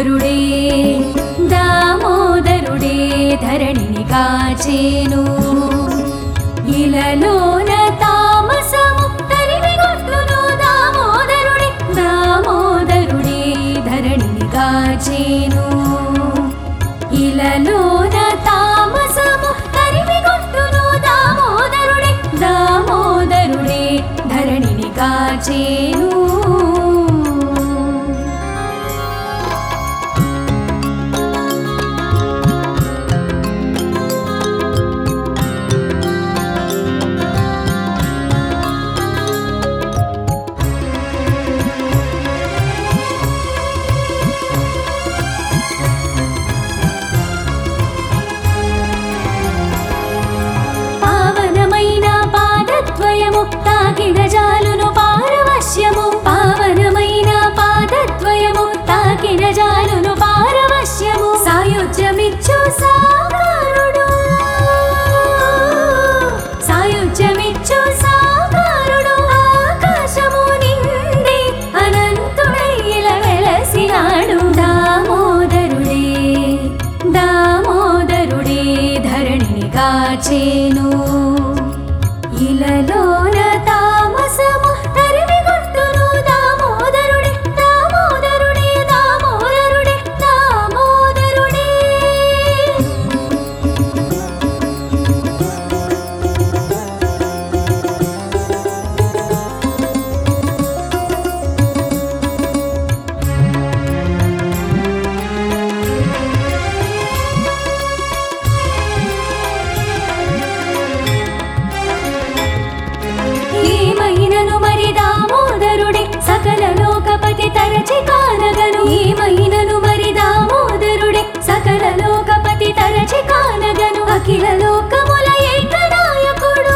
దామోదరుడే దామోదరుడే ధరణిని కాచేను. ఇలలోన తామసము తరిమి దామోదరుడే దామోదరుడే ధరణిని కాచేను. ఇలలోన తామసము తరిమి దామోదరుడే దామోదరుడే ధరణిని కాచేను. ಮಾಡಿದ తరచి కానగను ఏమైనను మరి దామోదరుడే సకల లోకపతి తరచి కానగను అఖిల లోకముల ఏకనాయకుడు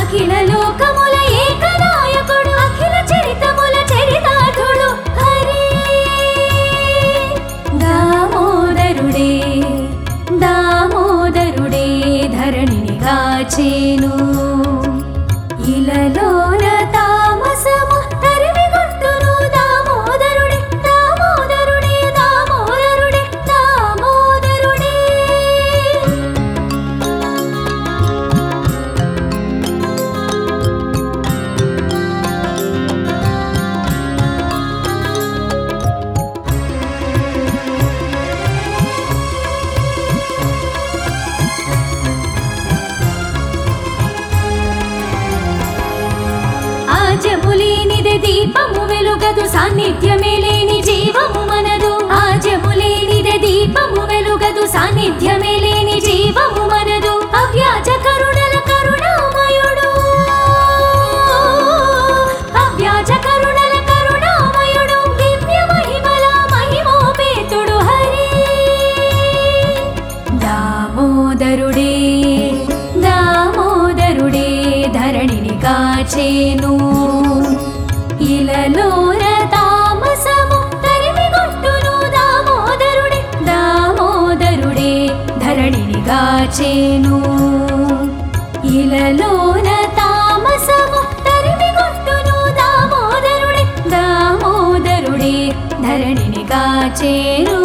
అఖిల లోకముల ఏకనాయకుడు అఖిల చరితముల చరితార్థుడు. హరి దామోదరుడే దామోదరుడే ధరణిని కాచేను. ఇలలోన ఆజములేనిది దీపము వెలుగదు సాన్నిధ్యమే లేని జీవము మనదు. ఆజము లేనిదె దీపము వెలుగదు సాన్నిధ్యమే లేని జీవము మనదు. అవ్యాజ కరుణల కరుణామయుడు. అవ్యాజ కరుణల కరుణామయుడు దివ్య మహిమల మహిమోపేతుడు హరి. దామోదరుడే దామోదరుడే ధరణిని కాచేను. ఇలలోన తామసము తరిమి దామోదరుడే దామోదరుడే ధరణిని కాచేను